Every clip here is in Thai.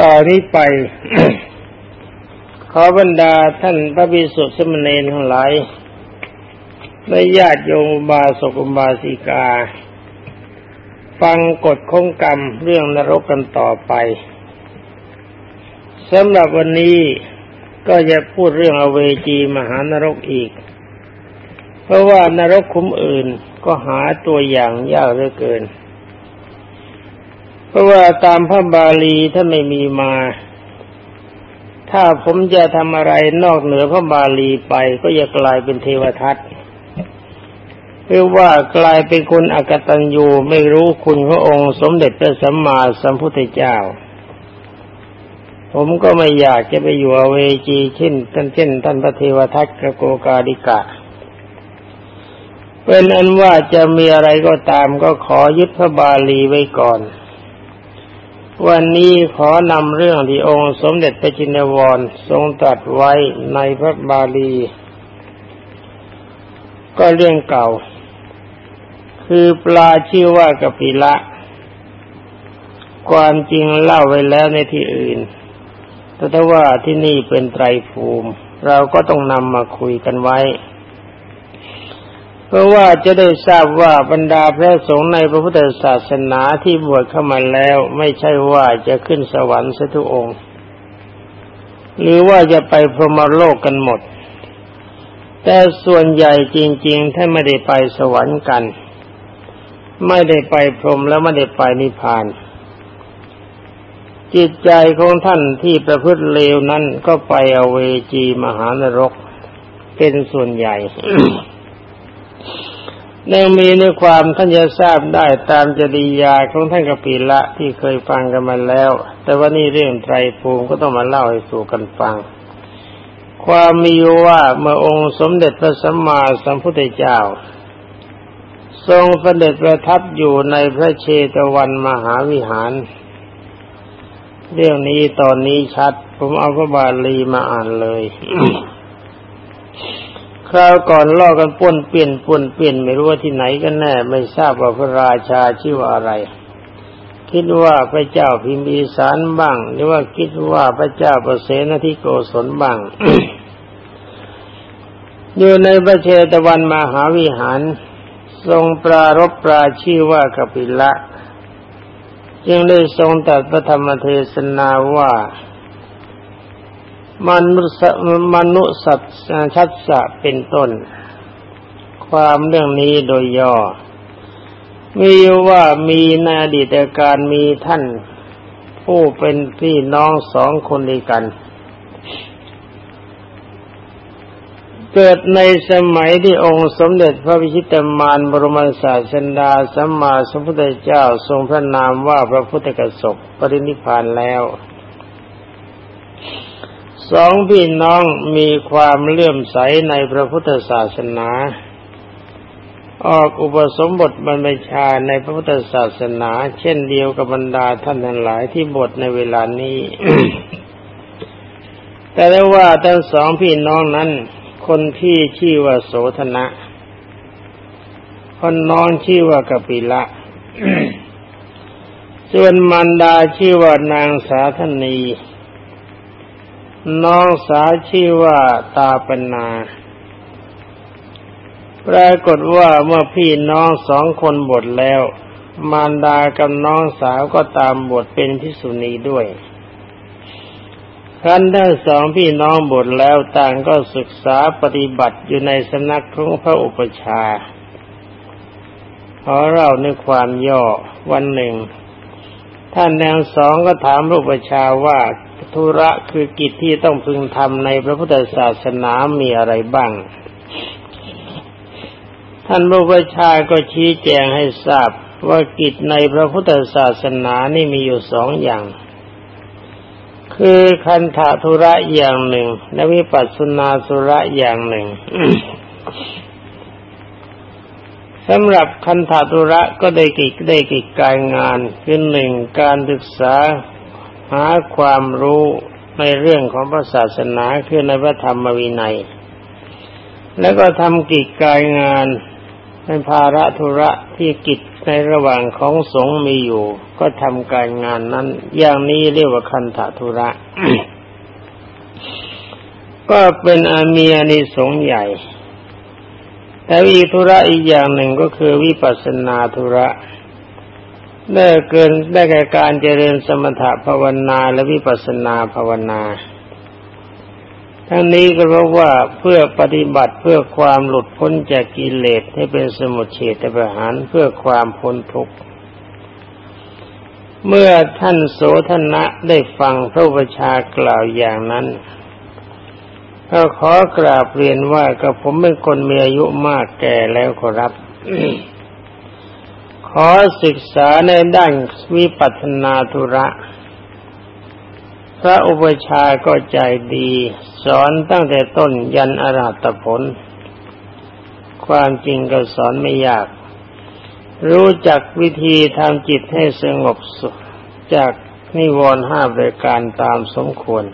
ต่อนนี้ไปขอบรรดาท่านพระภิกษุสมณีทั้งหลายและญาติโยมบาสกุมบาสิกา ฟังกฎของกรรมเรื่องนรกกันต่อไปสำหรับวันนี้ก็จะพูดเรื่องอเวจีมหานรกอีก เพราะว่านรกคุ้มอื่นก็หาตัวอย่างยากเหลือเกิน เพราะว่าตามพระบาลีถ้าไม่มีมา ถ้าผมจะทำอะไรนอกเหนือพระบาลีไป ก็จะกลายเป็นเทวทัตหรือว่ากลายเป็นคนอกตัญญูไม่รู้คุณพระองค์สมเด็จพระสัมมาสัมพุทธเจ้า ผมก็ไม่อยากจะไปอยู่อเวจีเช่นท่านเช่นท่านพระเทวทัตกโกกาดิกะเป็นอันว่าจะมีอะไรก็ตามก็ขอยึดพระบาลีไว้ก่อน วันนี้ขอนำเรื่องที่องค์สมเด็จพระจินวรทรงตรัสไว้ในพระบาลี ก็เรื่องเก่า คือปลาชื่อว่ากปิละ ความจริงเล่าไว้แล้วในที่อื่น แต่ถ้าว่าที่นี่เป็นไตรภูมิ เราก็ต้องนำมาคุยกันไว้ เพราะว่าจะได้ทราบว่าบรรดาพระสงฆ์ในพระพุทธศาสนาที่บวชเข้ามาแล้ว ไม่ใช่ว่าจะขึ้นสวรรค์สัทุองค์ หรือว่าจะไปพรหมโลกกันหมด แต่ส่วนใหญ่จริงๆท่านไม่ได้ไปสวรรค์กัน ไม่ได้ไปพรหมแล้วไม่ได้ไปนิพพาน จิตใจของท่านที่ประพฤติเลวนั้นก็ไปอเวจีมหานรกเป็นส่วนใหญ่ เนื่องมีในความท่านจะทราบได้ตามจริยาของท่านกปิละที่เคยฟังกันมาแล้ว แต่ว่านี่เรื่องไตรภูมิก็ต้องมาเล่าให้สู่กันฟัง ความมีว่าเมื่อองค์สมเด็จพระสัมมาสัมพุทธเจ้า ทรงเสด็จประทับอยู่ในพระเชตวันมหาวิหาร เรื่องนี้ตอนนี้ชัด ผมเอาพระบาลีมาอ่านเลย คราวก่อนล่อกันป้นเปลี่ยนป้นเปลี่ยนไม่รู้ว่าที่ไหนกันแน่ ไม่ทราบว่าพระราชาชื่อว่าอะไร คิดว่าพระเจ้าพิมพีสารบ้าง หรือว่าคิดว่าพระเจ้าประเสนทิโกศลบ้าง อยู่ในพระเชตวันมหาวิหาร ทรงปรารบปราชื่อว่ากปิละ จึงได้ทรงตัดพระธรรมเทศนาว่า มนุษมนุสัตชัดสะเป็นต้น ความเรื่องนี้โดยย่อ มีว่ามีนาดีตการมีท่าน ผู้เป็นพี่น้องสองคนด้วยกัน เกิดในสมัยที่องค์สมเด็จพระวิชิตมารบรมศาสดาสัมมาสัมพุทธเจ้าทรงพระนามว่าพระพุทธกสบปรินิพานแล้ว สองพี่น้องมีความเลื่อมใสในพระพุทธศาสนา ออกอุปสมบทบรรพชาในพระพุทธศาสนา เช่นเดียวกับบรรดาท่านทั้งหลายที่บทในเวลานี้ แต่ได้ว่าทั้งสองพี่น้องนั้น คนที่ชื่อว่าโสธนะ คนน้องชื่อว่ากปิละส่วนมันดาชื่อว่านางสาธนี น้องสาวชื่อว่าตาปนา ปรากฏว่าเมื่อพี่น้องสองคนบทแล้ว มารดากับน้องสาวก็ตามบทเป็นพิสุณีด้วยท่านทั้งสองพี่น้องบทแล้วต่างก็ศึกษาปฏิบัติอยู่ในสำนักของพระอุปชาขอเราในความย่อวันหนึ่ง ท่านทั้งสองก็ถามพระอุปชาว่า ธุระคือกิจที่ต้องพึงทำในพระพุทธศาสนามีอะไรบ้าง ท่านพระอุปชาก็ชี้แจงให้ทราบว่ากิจในพระพุทธศาสนานี่มีอยู่สองอย่าง คือคันธาธุระอย่างหนึ่ง และวิปัสสนาสุระอย่างหนึ่งสำหรับคันธาธุระก็ได้กิจได้กิจการงานคือหนึ่งการศึกษา หาความรู้ในเรื่องของพระศาสนาคือในพระธรรมวินัย แล้วก็ทำกิจการงานเป็นภาระธุระที่กิจในระหว่างของสงฆ์มีอยู่ ก็ทำการงานนั้น อย่างนี้เรียกว่าคันธทุระ ก็เป็นอามีอานิสงส์ใหญ่ แต่วีธุระอีกอย่างหนึ่งก็คือวิปัสสนาธุระ ได้เกินได้แก่การเจริญสมถะภาวนาและวิปัสสนาภาวนา ทั้งนี้ก็เพราะว่าเพื่อปฏิบัติเพื่อความหลุดพ้นจากกิเลสให้เป็นสมุทเฉตประหารเพื่อความพ้นทุกข์ เมื่อท่านโสธนะได้ฟังพระประชากล่าวอย่างนั้นก็ขอกราบเรียนว่ากับผมเป็นคนมีอายุมากแก่แล้วขอรับ ขอศึกษาในด้านวิปัสนาธุระ พระอุปชาก็ใจดี สอนตั้งแต่ต้นยันอรหัตผล ความจริงก็สอนไม่ยาก รู้จักวิธีทำจิตให้สงบสุขจากนิวรณ์ห้าบริการตามสมควร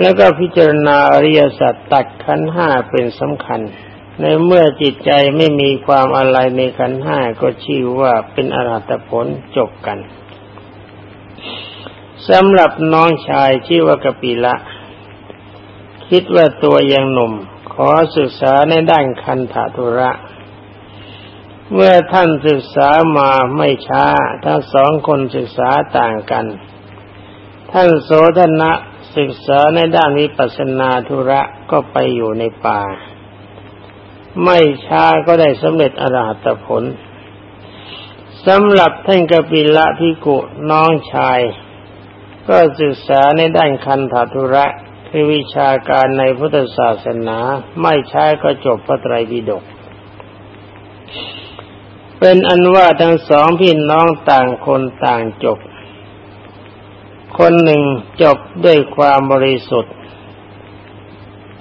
แล้วก็พิจารณาอริยสัจตัดขันห้าเป็นสำคัญ ในเมื่อจิตใจไม่มีความอะไรในขันห้าก็ชื่อว่าเป็นอรหัตผลจบกันสำหรับน้องชายชื่อว่ากปิละ คิดว่าตัวยังหนุ่ม ขอศึกษาในด้านคันธุระ เมื่อท่านศึกษามาไม่ช้า ทั้งสองคนศึกษาต่างกัน ท่านโสธนะศึกษาในด้านวิปัสนาธุระก็ไปอยู่ในป่า ไม่ช้าก็ได้สำเร็จอรหัตผลสำหรับท่านกปิละพิกุน้องชาย ก็ศึกษาในด้านคันธทุระคือวิชาการในพุทธศาสนา ไม่ใช้ก็จบพระไตรปิฎกเป็นอันว่าทั้งสองพี่น้องต่างคนต่างจบ คนหนึ่งจบด้วยความบริสุทธิ์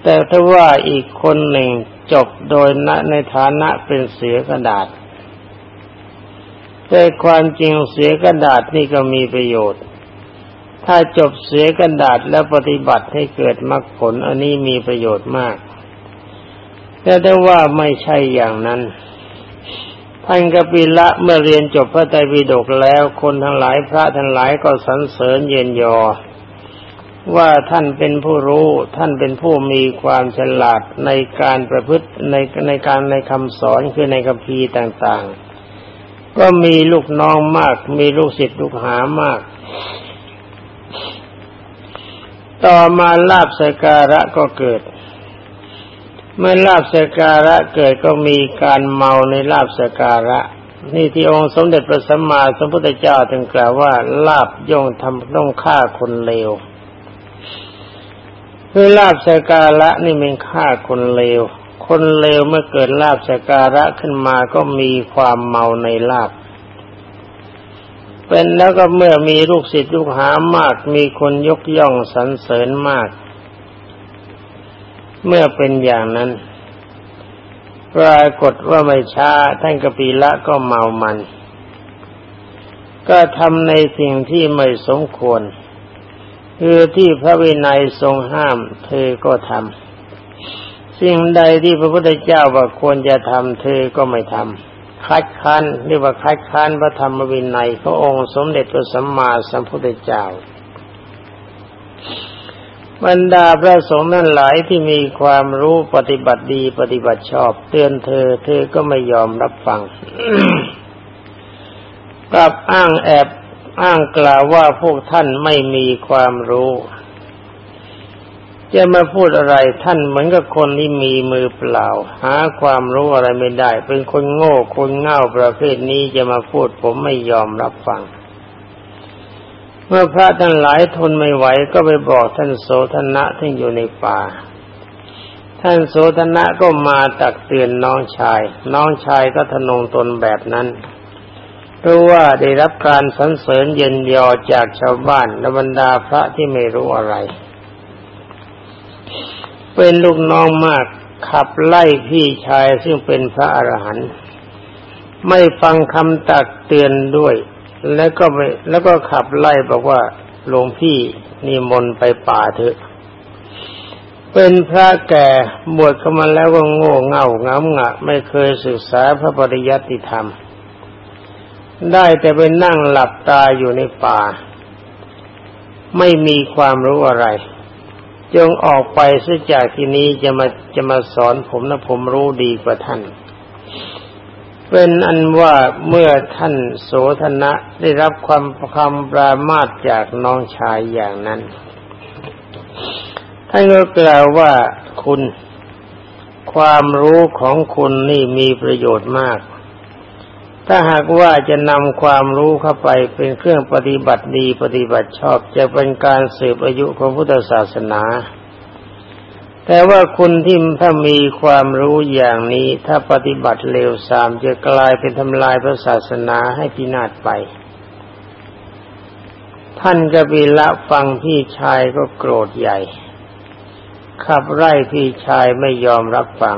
แต่ถ้าว่าอีกคนหนึ่ง จบโดยในฐานะเป็นเสือกระดาษ แต่ความจริงเสือกระดาษนี่ก็มีประโยชน์ ถ้าจบเสียกันดาษแล้วปฏิบัติให้เกิดมรรคผลอันนี้มีประโยชน์มาก แต่ได้ว่าไม่ใช่อย่างนั้นท่านกปิละเมื่อเรียนจบพระไตรปิฎกแล้วคนทั้งหลายพระทั้งหลายก็สรรเสริญเย็นยอ ว่าท่านเป็นผู้รู้ท่านเป็นผู้มีความฉลาดในการประพฤติในในการในคำสอนคือในคัมภีต่างๆ ก็มีลูกน้องมาก มีลูกศิษย์ลูกหามาก ต่อมาลาบสการะก็เกิด เมื่อลาบสการะเกิดก็มีการเมาในลาบสการะนี่ที่องค์สมเด็จพระสัมมาสัมพุทธเจ้าถึงกล่าวว่า ลาบย่อมทำต้องฆ่าคนเลว คือลาบสการะนี่เป็นฆ่าคนเลว คนเลวเมื่อเกิดลาบสการะขึ้นมาก็มีความเมาในลาบ เป็นแล้วก็เมื่อมีลูกศิษย์ลูกหามาก มีคนยกย่องสรรเสริญมาก เมื่อเป็นอย่างนั้นปรากฏว่าไม่ช้าท่านกปีละก็เมามัน ก็ทำในสิ่งที่ไม่สมควร คือที่พระวินัยทรงห้าม เธอก็ทำสิ่งใดที่พระพุทธเจ้าว่าควรจะทำเธอก็ไม่ทำคัดค้านเรียกว่าคัดค้านพระธรรมวินัยพระองค์สมเด็จพระสัมมาสัมพุทธเจ้าบรรดาพระสงฆ์นั้นหลายที่มีความรู้ปฏิบัติดีปฏิบัติชอบ เตือนเธอ เธอก็ไม่ยอมรับฟังกับอ้างแอบ อ้างกล่าวว่าพวกท่านไม่มีความรู้ จะมาพูดอะไรท่านเหมือนกับคนที่มีมือเปล่า หาความรู้อะไรไม่ได้ เป็นคนโง่คนเง่าประเภทนี้จะมาพูดผมไม่ยอมรับฟัง เมื่อพระท่านหลายทนไม่ไหวก็ไปบอกท่านโสธนะที่อยู่ในป่าท่านโสธนะก็มาตักเตือนน้องชาย น้องชายก็ทนงตนแบบนั้น เพราะว่าได้รับการสรรเสริญเย็นยอจากชาวบ้านและบรรดาพระที่ไม่รู้อะไร เป็นลูกน้องมากขับไล่พี่ชายซึ่งเป็นพระอรหันต์ไม่ฟังคำตักเตือนด้วย แล้วก็ไปแล้วก็ขับไล่บอกว่าหลวงพี่นิมนต์ไปป่าเถอะ เป็นพระแก่บวชเข้ามาแล้วก็โง่เง่างาหงะ ไม่เคยศึกษาพระปริยัติธรรม ได้แต่ไปนั่งหลับตาอยู่ในป่า ไม่มีความรู้อะไร จงออกไปซะจากที่นี้จะมาจะมาสอนผมนะผมรู้ดีกว่าท่าน เป็นอันว่าเมื่อท่านโสธนะได้รับความคำปรามาสจากน้องชายอย่างนั้น ท่านก็กล่าวว่าคุณความรู้ของคุณนี่มีประโยชน์มาก ถ้าหากว่าจะนำความรู้เข้าไปเป็นเครื่องปฏิบัติดีปฏิบัติชอบจะเป็นการสืบอายุของพุทธศาสนา แต่ว่าคุณที่ถ้ามีความรู้อย่างนี้ถ้าปฏิบัติเลวทรามจะกลายเป็นทำลายพระศาสนาให้พินาศไป ท่านกบิละฟังพี่ชายก็โกรธใหญ่ ขับไล่พี่ชายไม่ยอมรับฟัง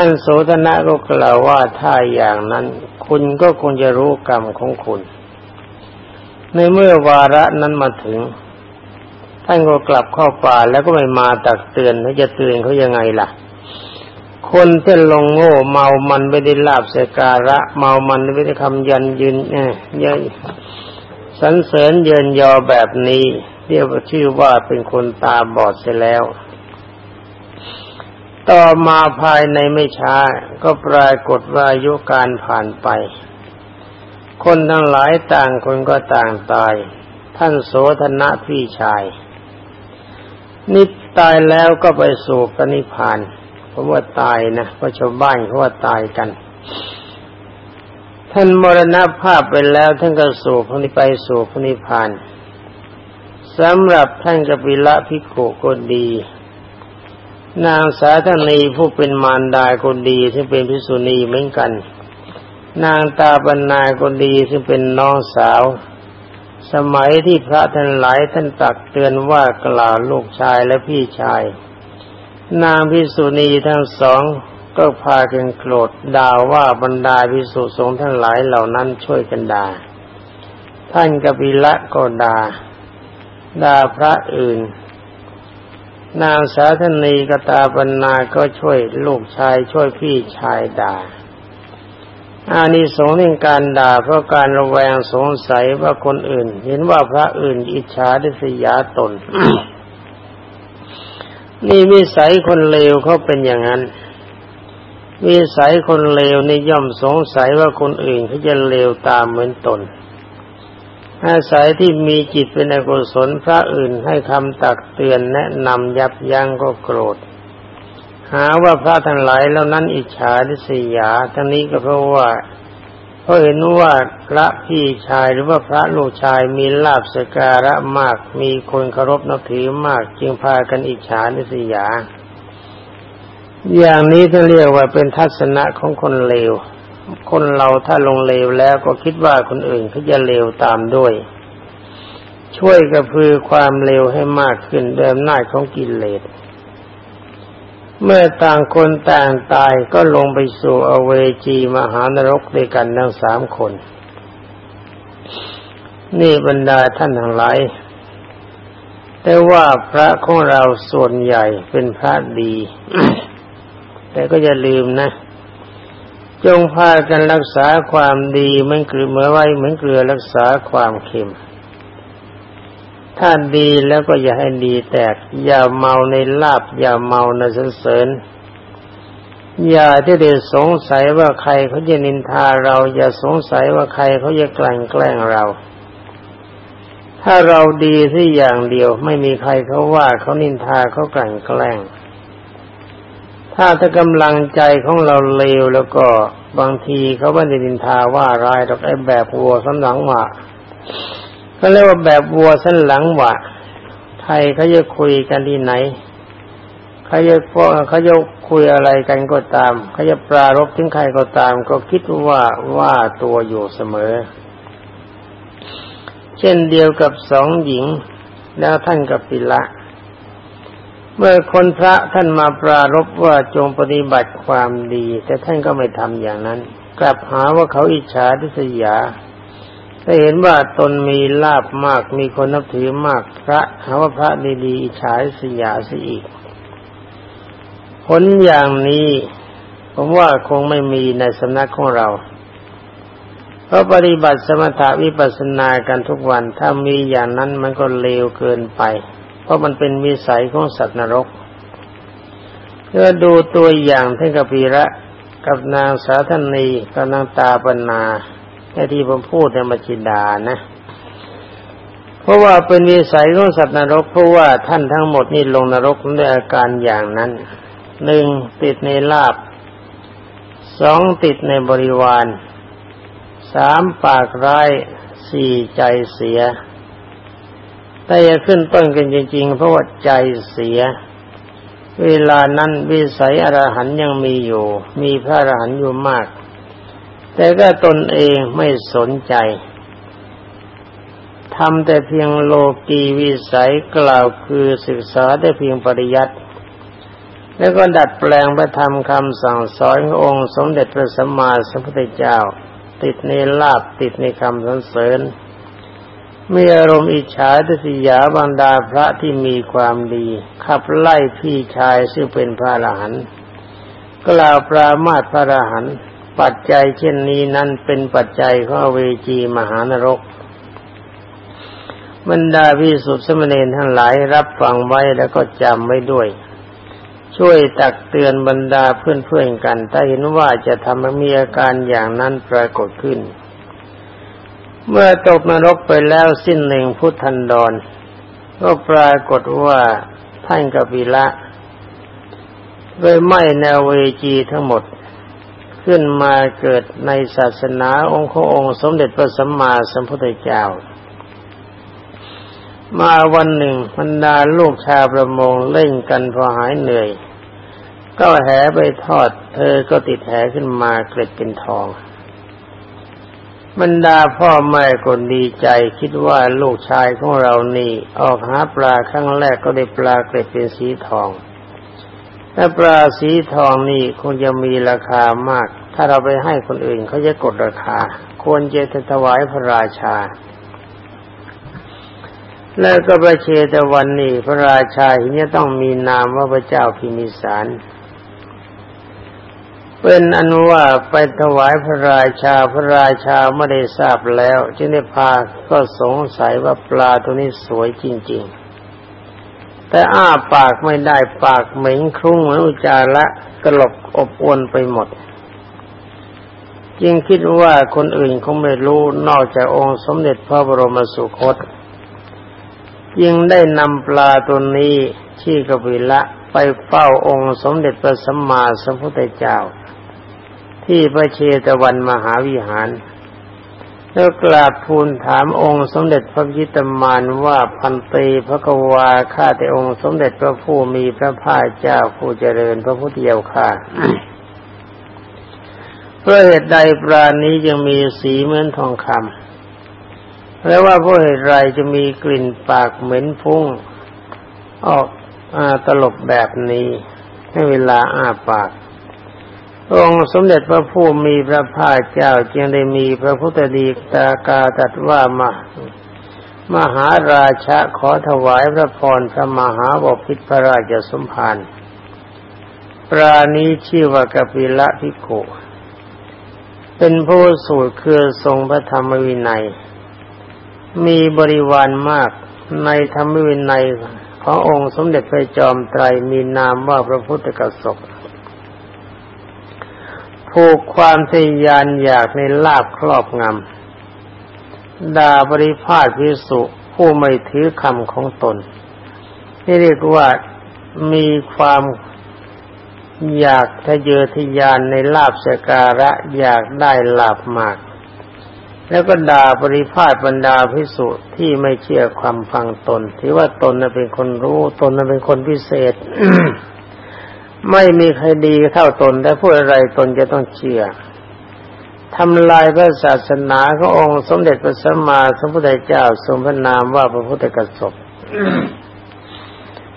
ท่านโสธนะก็กล่าวว่าถ้าอย่างนั้น คุณก็คงจะรู้กรรมของคุณ ในเมื่อวาระนั้นมาถึง ท่านก็กลับเข้าป่าแล้วก็ไม่มาตักเตือนเขาจะเตือนเขายังไงล่ะ คนที่ลงโง่เมามันไม่ได้ลาบสการะ เมามันไม่ได้คำยันยืนเนี่ยยันสันเสริญเยินยอแบบนี้ เรียกว่าชื่อว่าเป็นคนตาบอดเสียแล้ว ต่อมาภายในไม่ช้า ก็ปรากฏว่าอายุการผ่านไป คนทั้งหลายต่างคนก็ต่างตาย ท่านโสธนะพี่ชาย นิตายแล้วก็ไปสู่ปณิพาน เพราะว่าตายนะเพราะชาวบ้านเขาว่าตายกัน ท่านมรณภาพไปแล้วท่านก็สู่พนิไปสู่พนิพานสำหรับท่านกปิละพิโกก็ดี นางสาธนีผู้เป็นมารดาคนดีซึ่งเป็นพิสุณีเหมือนกัน นางตาบรรณาคนดีซึ่งเป็นน้องสาว สมัยที่พระท่านหลายท่านตักเตือนว่ากล่าวลูกชายและพี่ชาย นางพิสุณีทั้งสองก็พากันโกรธด่าว่าบรรดาพิสุสงฆ์ทั้งหลายเหล่านั้นช่วยกันด่าท่านกปิละก็ด่าด่าพระอื่น นางสาธนีกตาปนาก็ช่วยลูกชายช่วยพี่ชายด่า อานิสงส์ในการด่าเพราะการระแวงสงสัยว่าคนอื่น เห็นว่าพระอื่นอิจฉาดิสยาตน นี่วิสัยคนเลวเขาเป็นอย่างนั้น วิสัยคนเลวนี่ย่อมสงสัยว่าคนอื่นเขาจะเลวตามเหมือนตน อาศัยที่มีจิตเป็นอกุศลพระอื่นให้คำตักเตือนแนะนำยับยั้งก็โกรธ หาว่าพระทั้งหลายแล้วนั้นอิจฉาทิษยาทั้งนี้ก็เพราะว่าเพราะเห็นว่าพระพี่ชายหรือว่าพระลูกชายมีลาบสการะมาก มีคนเคารพนับถือมากจึงพากันอิจฉาทิษยา อย่างนี้ท่านเรียกว่าเป็นทัศนะของคนเลว คนเราถ้าลงเลวแล้วก็คิดว่าคนอื่นเขาจะเลวตามด้วย ช่วยกระพือความเลวให้มากขึ้นเดิมหน้าของกิเลสเมื่อต่างคนต่างตายก็ลงไปสู่อเวจีมหานรกด้วยกันทั้งสามคน นี่บรรดาท่านทั้งหลายแต่ว่าพระของเราส่วนใหญ่เป็นพระดี แต่ก็อย่าลืมนะ จงพากันรักษาความดีเหมือนเกลือเมื่อไว้เหมือนเกลือรักษาความเค็ม ถ้าดีแล้วก็อย่าให้ดีแตก อย่าเมาในลาบ อย่าเมาในสรรเสริญ อย่าที่เด็สงสัยว่าใครเขาจะนินทาเรา อย่าสงสัยว่าใครเขาจะกลั่นแกล้งเรา ถ้าเราดีที่อย่างเดียวไม่มีใครเขาว่าเขานินทาเขากลั่นแกล้ง ถ้าถ้ากำลังใจของเราเลวแล้วก็บางทีเขาไม่ได้ดินทาว่าร้ายหรอกไอ้แบบวัวสันหลังหวะก็เรียกว่าแบบวัวสันหลังหวะไทยเขาจะคุยกันที่ไหนเขาจะพเขาจะคุยอะไรกันก็ตามเขาจะปรารบถึงใครก็ตาม ก็คิดว่าว่าตัวอยู่เสมอ เช่นเดียวกับสองหญิง แล้วท่านกับปิละ เมื่อคนพระท่านมาปรารบว่าจงปฏิบัติความดี แต่ท่านก็ไม่ทำอย่างนั้น กลับหาว่าเขาอิจฉาทิษยาถ้าเห็นว่าตนมีลาบมากมีคนนับถือมากพระหาว่าพระดีๆอิจฉาทิษยาเสียอีก ผลอย่างนี้ผมว่าคงไม่มีในสำนักของเราเพราะปฏิบัติสมถะวิปัสสนากันทุกวัน ถ้ามีอย่างนั้นมันก็เลวเกินไป เพราะมันเป็นมิสัยของสัตว์นรกเมื่อดูตัวอย่างท่านกปีระกับนางสาธนีกับนางตาปนาแค่ที่ผมพูดในมัจินดานะ เพราะว่าเป็นวิสัยของสัตว์นรก เพราะว่าท่านทั้งหมดนี่ลงนรกด้วยอาการอย่างนั้นหนึ่งติดในลาบสองติดในบริวารสามปากร้ายสี่ใจเสีย แต่จะขึ้นต้นกันจริง ๆ เพราะว่าใจเสีย เวลานั้นวิสัยอรหันยังมีอยู่ มีพระอรหันอยู่มาก แต่ก็ตนเองไม่สนใจทำแต่เพียงโลกีวิสัยกล่าวคือศึกษาได้เพียงปริยัติแล้วก็ดัดแปลงพระธรรมคำสั่งสอนขององค์สมเด็จพระสัมมาสัมพุทธเจ้า ติดในลาบติดในคำสรรเสริญ มีอารมณ์อิจฉาทศิยาบรรดาพระที่มีความดี ขับไล่พี่ชายซึ่งเป็นพระอรหันต์กล่าวปรามาตพระอรหันต์ปัจจัยเช่นนี้นั้นเป็นปัจจัยของเวจีมหานรก บรรดาพิสุทธิสมณีทั้งหลายรับฟังไว้แล้วก็จำไว้ด้วย ช่วยตักเตือนบรรดาเพื่อนๆกัน ถ้าเห็นว่าจะทำให้มีอาการอย่างนั้นปรากฏขึ้น เมื่อตกนรกไปแล้วสิ้นหนึ่งพุทธันดร ก็ปรากฏว่าท่านกบิละโดยไม่แนวเวจีทั้งหมด ขึ้นมาเกิดในศาสนาองค์ขององค์สมเด็จพระสัมมาสัมพุทธเจ้า มาวันหนึ่งบรรดาลูกชาวประมงเล่นกันพอหายเหนื่อย ก็แหไปทอด เธอก็ติดแหขึ้นมาเกล็ดเป็นทอง บรรดาพ่อแม่คนดีใจคิดว่าลูกชายของเรานี่ ออกหาปลาครั้งแรกก็ได้ปลาเกล็ดเป็นสีทองถ้าปลาสีทองนี่คงจะมีราคามาก ถ้าเราไปให้คนอื่นเขาจะกดราคา ควรจะถวายพระราชา แล้วก็ประเชตวันนี้พระราชาทีนี้ต้องมีนามว่าพระเจ้าพิมิสาร เป็นอนุว่าไปถวายพระราชาพระราชาไม่ได้ทราบแล้ว จึงได้พาก็สงสัยว่าปลาตัวนี้สวยจริง ๆ แต่อ้าปากไม่ได้ปากเหม็นครุ่งเหมือนอุจาระกลบอบอวนไปหมด จึงคิดว่าคนอื่นคงไม่รู้นอกจากองค์สมเด็จพระบรมสุคตยิ่งได้นำปลาตัวนี้ที่กบิละไปเฝ้าองค์สมเด็จพระสัมมาสัมพุทธเจ้า ที่พระเชตวันมหาวิหาร แล้วกราบทูลถามองค์สมเด็จพระยิตมานว่าพันตีพระกวาข้าแต่องค์สมเด็จพระผู้มีพระภาคเจ้าผู้เจริญพระพุทธเจ้าข้าเพราะเหตุใดปราณนี้ยังมีสีเหมือนทองคำแล้วว่าเพราะเหตุไรจะมีกลิ่นปากเหม็นฟุ้งออกอตลบแบบนี้ ให้เวลาอ้าปาก องค์สมเด็จพระผู้มีพระภาคเจ้าจึงได้มีพระพุทธดีตากาตัดว่ามามหาราชะขอถวายพระพรพระมหาบพิตรพระราชสมภารปรานี้ชื่อว่ากปิละพิโกเป็นผู้สูตรคือทรงพระธรรมวินัย มีบริวารมากในธรรมวินัยขององค์สมเด็จพระจอมไตรมีนามว่าพระพุทธกสก ผูกความทยานอยากในลาบครอบงำด่าบริพาทพิสุผู้ไม่ถือคำของตนที่เรียกว่ามีความอยากทะเยอทะยานในลาบสการะอยากได้ลาบมาก แล้วก็ด่าบริพาทบรรดาพิสุที่ไม่เชื่อความฟังตน ที่ว่าตนเป็นคนรู้ตนเป็นคนพิเศษ ไม่มีใครดีเท่าตนแต่พูดอะไรตนจะต้องเชื่อทำลายพระศาสนาขององค์สมเด็จพระสัมมาสัมพุทธเจ้าทรงพระนามว่าพระพุทธกสบ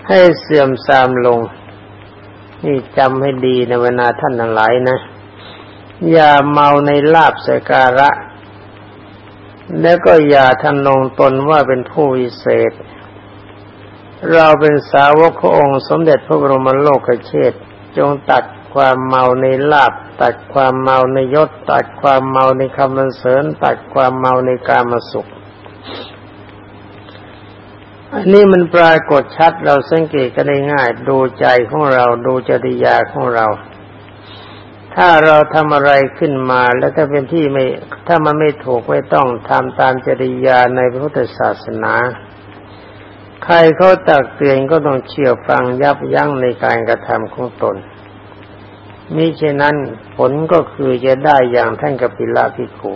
ให้เสื่อมทรามลง นี่จำให้ดีในเวลาท่านทั้งหลายนะ อย่าเมาในลาบสการะ แล้วก็อย่าทำนงตนว่าเป็นผู้วิเศษ เราเป็นสาวกขององค์สมเด็จพระบรมโลกเชษจงตัดความเมาในลาบตัดความเมาในยศ ตัดความเมาในคำมันเสริญตัดความเมาในกามสุข อันนี้มันปรากฏชัดเราสังเกตกันได้ง่าย ดูใจของเราดูจริยาของเรา ถ้าเราทำอะไรขึ้นมาแล้วถ้าเป็นที่ไม่ ถ้ามันไม่ถูกไม่ต้องทำตามจริยาในพระพุทธศาสนา ใครเขาตักเตือนก็ต้องเชื่อฟังยับยั้งในการกระทำของตนมิเช่นนั้นผลก็คือจะได้อย่างท่านกปิลาภิกขุ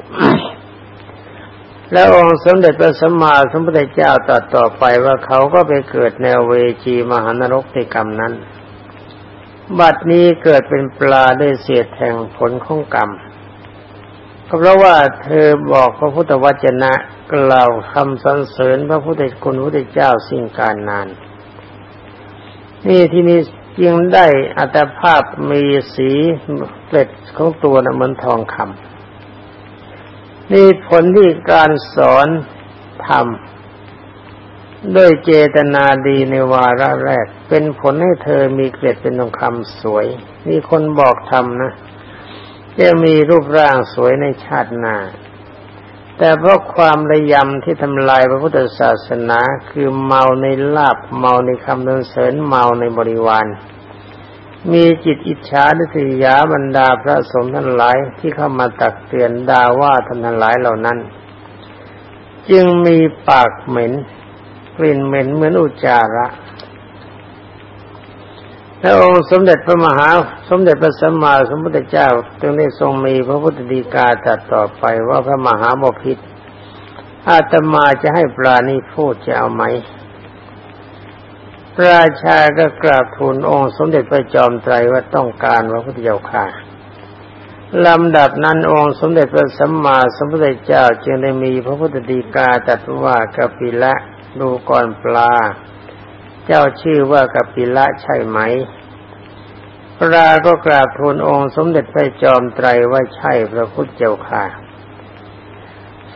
แล้วองค์สมเด็จพระสัมมาสัมพุทธเจ้าตรัสต่อไปว่าเขาก็ไปเกิดในเวจีมหานรกในกรรมนั้น บัดนี้เกิดเป็นปลาได้เสียแห่งผลของกรรม ก็เพราะว่าเธอบอกพระพุทธวจนะกล่าวคำสรรเสริญพระพุทธคุณพระพุทธเจ้าสิ่งการนาน นี่ที่นี้จึงได้อัตภาพมีสีเกล็ดของตัวนะเหมือนทองคำนี่ผลที่การสอนทำด้วยเจตนาดีในวาระแรก เป็นผลให้เธอมีเกล็ดเป็นทองคำสวย มีคนบอกทำนะ จะมีรูปร่างสวยในชาติหน้า แต่เพราะความระยำที่ทำลายพระพุทธศาสนาคือเมาในลาบเมาในคำเสริญเมาในบริวารมีจิตอิจฉาดิษยาบรรดาพระสงฆ์ทั้งหลายที่เข้ามาตักเตือนดาว่าท่านทั้งหลายเหล่านั้น จึงมีปากเหม็นกลิ่นเหม็นเหมือนอุจจาระ พระองค์สมเด็จพระมหาสมเด็จพระสัมมาสัมพุทธเจ้าจึงได้ทรงมีพระพุทธดีกาตัดต่อไปว่าพระมหาบพิษอาตมาจะให้ปราณีพูดจะเอาไหมพระราชาก็กราบทูลองค์สมเด็จพระจอมไตรว่าต้องการพระพุทธเจ้าค่ะลำดับนั้นองค์สมเด็จพระสัมมาสัมพุทธเจ้าจึงได้มีพระพุทธดีกาตรัสว่ากปิละดูก่อนปลา เจ้าชื่อว่ากัปปิละใช่ไหม พระราก็กราบทูลองค์สมเด็จพระจอมไตรว่าใช่พระพุทธเจ้าค่ะ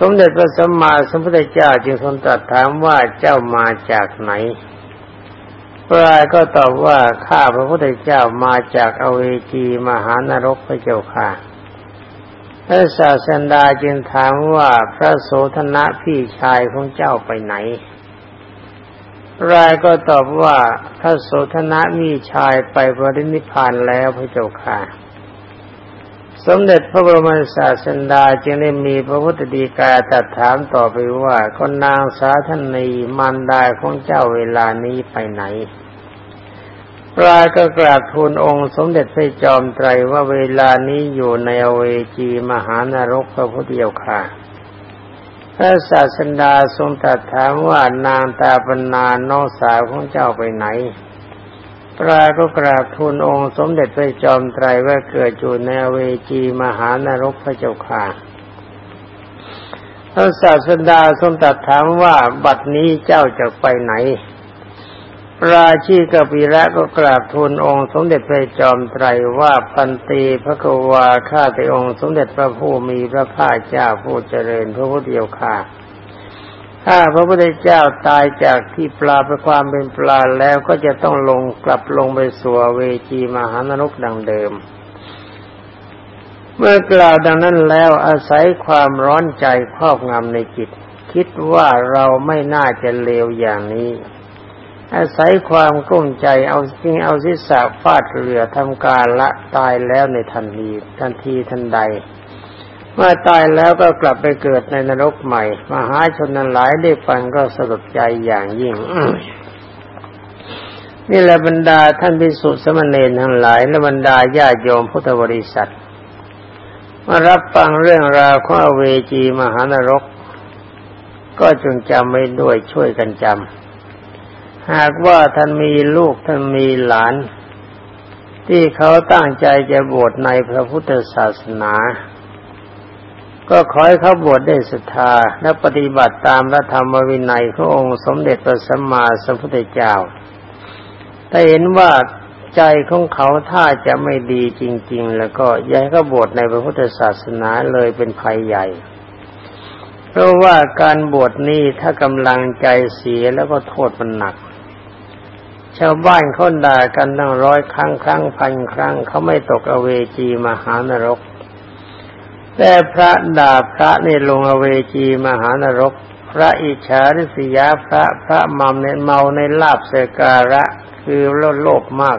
สมเด็จพระสัมมาสัมพุทธเจ้าจึงทรงตรัสถามว่าเจ้ามาจากไหน พระราก็ตอบว่าข้าพระพุทธเจ้ามาจากอเวจีมหานรกพระเจ้าค่ะพระศาสดาจึงถามว่าพระโสธนะพี่ชายของเจ้าไปไหน รายก็ตอบว่าพระโสธนะมีชายไปบรินิพานแล้วพระเจ้าค่ะ สมเด็จพระบรมศาสดาจึงได้มีพระพุทธดีกาตรัสถามต่อไปว่าก็นางสาธนีมารดาของเจ้าเวลานี้ไปไหนรายก็กราบทูลองค์สมเด็จพระจอมไตรว่าเวลานี้อยู่ในอเวจีมหานรกพระพุทธเจ้าค่ะ พระศาสดาทรงตรัสถามว่านางตาปนาน้องสาวของเจ้าไปไหน ปราก็กราบทูลองค์สมเด็จพระจอมไตรว่าเกิดอยู่ในเวจีมหานรกพระเจ้าค่ะพระศาสดาทรงตรัสถามว่าบัดนี้เจ้าจะไปไหน ราชีกปีระก็กราบทูลองค์สมเด็จพระจอมไตรว่าพันตีพระกวาข้าแต่องค์สมเด็จพระผู้มีพระภาคเจ้าผู้เจริญพระพุทธเจ้าค่ะถ้าพระพุทธเจ้าตายจากที่ปลาไปความเป็นปลาแล้วก็จะต้องลงกลับลงไปสู่เวจีมหานรกดังเดิม เมื่อกล่าวดังนั้นแล้วอาศัยความร้อนใจครอบงำในจิต คิดว่าเราไม่น่าจะเลวอย่างนี้ อาศัยความกุ้มใจเอาจริงเอาศีรษะฟาดเรือทำการละตายแล้วในทันทีทันทีทันใด เมื่อตายแล้วก็กลับไปเกิดในนรกใหม่ มหาชนนั้นหลายได้ฟังก็สลดใจอย่างยิ่งนี่แหละบรรดาท่านพิสุทธิสมณเณรทั้งหลายและบรรดาญาโยมพุทธบริษัทมารับฟังเรื่องราวของอเวจีมหานรก ก็จงจำไว้ด้วยช่วยกันจำ หากว่าท่านมีลูกท่านมีหลาน ที่เขาตั้งใจจะบวชในพระพุทธศาสนา ก็ขอให้เขาบวชได้ศรัทธาและปฏิบัติตามพระธรรมวินัยขององค์สมเด็จพระสัมมาสัมพุทธเจ้าถ้าเห็นว่าใจของเขาถ้าจะไม่ดีจริง ๆ แล้วก็ย้ายเขาบวชในพระพุทธศาสนาเลยเป็นภัยใหญ่ เพราะว่าการบวชนี้ถ้ากำลังใจเสียแล้วก็โทษมันหนัก ชาวบ้านเขาด่ากันตั้งร้อยครั้งครั้งพันครั้งเขาไม่ตกอเวจีมหานรก แต่พระด่าพระในลงอเวจีมหานรก พระอิจฉาริษยาพระพระมัมในเมาในลาบเสการะคือโลภมาก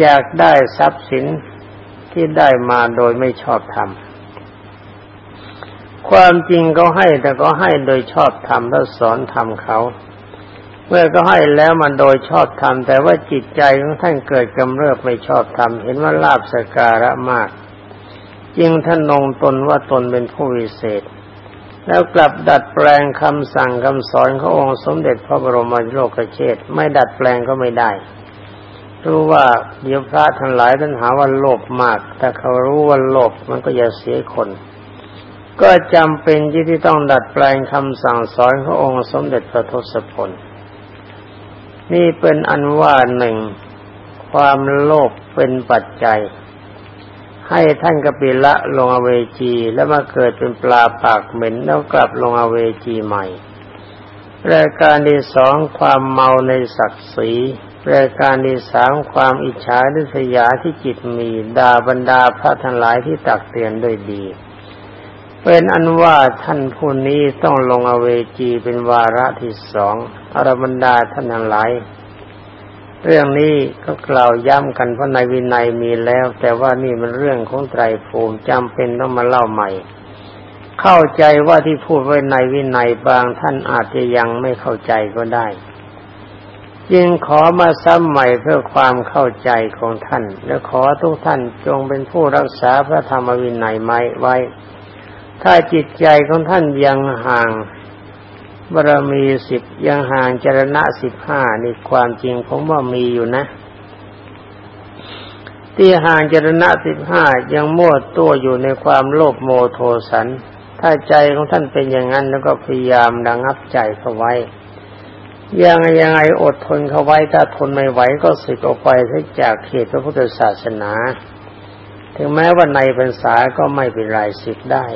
อยากได้ทรัพย์สินที่ได้มาโดยไม่ชอบธรรมความจริงเขาให้แต่ก็ให้โดยชอบธรรมแล้วสอนธรรมเขา เมื่อก็ให้แล้วมันโดยชอบธรรมแต่ว่าจิตใจของท่านเกิดกำเริบไม่ชอบธรรมเห็นว่าลาบสการะมาก จึงท่านนงตนว่าตนเป็นผู้วิเศษ แล้วกลับดัดแปลงคำสั่งคำสอนขององค์สมเด็จพระบรมโลกเชษไม่ดัดแปลงก็ไม่ได้รู้ว่าเดี๋ยวพระทั้งหลายท่านหาว่าโลภมากแต่เขารู้ว่าโลภมันก็จะเสียคน ก็จำเป็นที่ที่ต้องดัดแปลงคำสั่งสอนขององค์สมเด็จพระทศพล นี่เป็นอันว่าหนึ่งความโลภเป็นปัจจัย ให้ท่านกปิละลงอเวจีแล้วมาเกิดเป็นปลาปากเหม็นแล้วกลับลงอเวจีใหม่รายการที่สองความเมาในศักดิ์ศรีรายการที่สามความอิจฉาริษยาที่จิตมีดาบรรดาพระทั้งหลายที่ตักเตือนด้วยดี เป็นอันว่าท่านผู้นี้ต้องลงอเวจีเป็นวาระที่สองอรบรรดาท่านทั้งหลาย เรื่องนี้ก็กล่าวย้ำกันเพราะในวินัยมีแล้ว แต่ว่านี่มันเรื่องของไตรภูมิจำเป็นต้องมาเล่าใหม่ เข้าใจว่าที่พูดไว้ในวินัยบางท่านอาจจะยังไม่เข้าใจก็ได้ จึงขอมาซ้ำใหม่เพื่อความเข้าใจของท่าน และขอทุกท่านจงเป็นผู้รักษาพระธรรมวินัยไม้ไว้ ถ้าจิตใจของท่านยังห่างบารมีสิบยังห่างจรณะสิบห้านี่ความจริงผมว่ามีอยู่นะ ที่ห่างจรณะสิบห้ายังมั่วตัวอยู่ในความโลภโมโทสัน ถ้าใจของท่านเป็นอย่างนั้นแล้วก็พยายามดังับใจเขาไว้ ยังยังไงอดทนเขาไว้ถ้าทนไม่ไหวก็สึกออกไปจากเขตพระพุทธศาสนา ถึงแม้ว่าในพรรษาก็ไม่เป็นไรสึกได้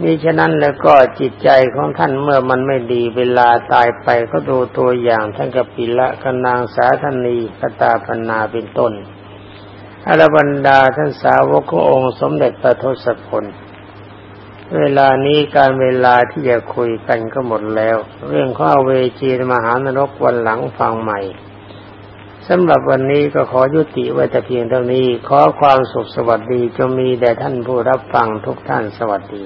นี่ฉะนั้นแล้วก็จิตใจของท่านเมื่อมันไม่ดีเวลาตายไปก็ดูตัวอย่างท่านกับปิละกนางสาธนีกตาพนาเป็นต้นอรบรรดาท่านสาวกขององค์สมเด็จพระทศพลเวลานี้การเวลาที่จะคุยกันก็หมดแล้ว เรื่องข้อเวจีมหานรกวันหลังฟังใหม่สำหรับวันนี้ก็ขอยุติไว้แต่เพียงเท่านี้ ขอความสุขสวัสดีจงมีแด่ท่านผู้รับฟังทุกท่านสวัสดี